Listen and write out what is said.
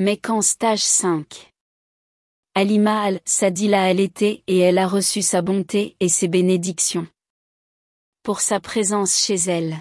Mais qu'en stage 5. Alima al-Sadila elle était et elle a reçu sa bonté et ses bénédictions. Pour sa présence chez elle.